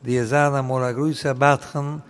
die zana mol a gruise batchen